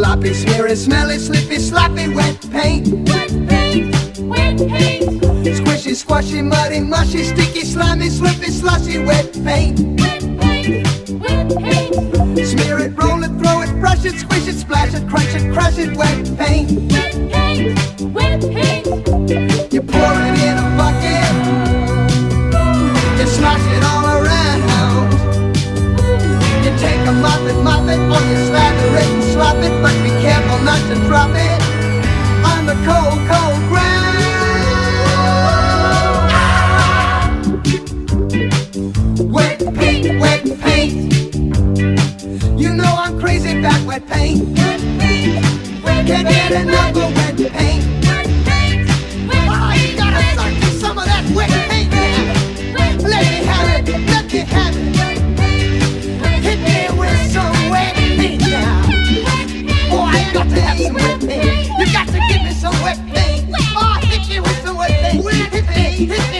gloppy, smeary, smelly, slippy, sloppy, wet paint. Wet paint. Wet paint. Squishy, squashy, muddy, mushy, sticky, slimy, slippy, slushy, wet paint. Wet paint. Wet paint. Smear it, roll it, throw it, brush it, squish it, splash it, crunch it, crush it, wet paint. Wet paint. Wet paint. You pour it in a bucket, you slosh it all around. You take a mop and mop it, or you slather it and slop it, but not to drop it on the cold, cold ground. Wet paint, wet paint. You know I'm wet paint. Can't get enough of wet Oh, hit me with wet paint. Hit me, hit me,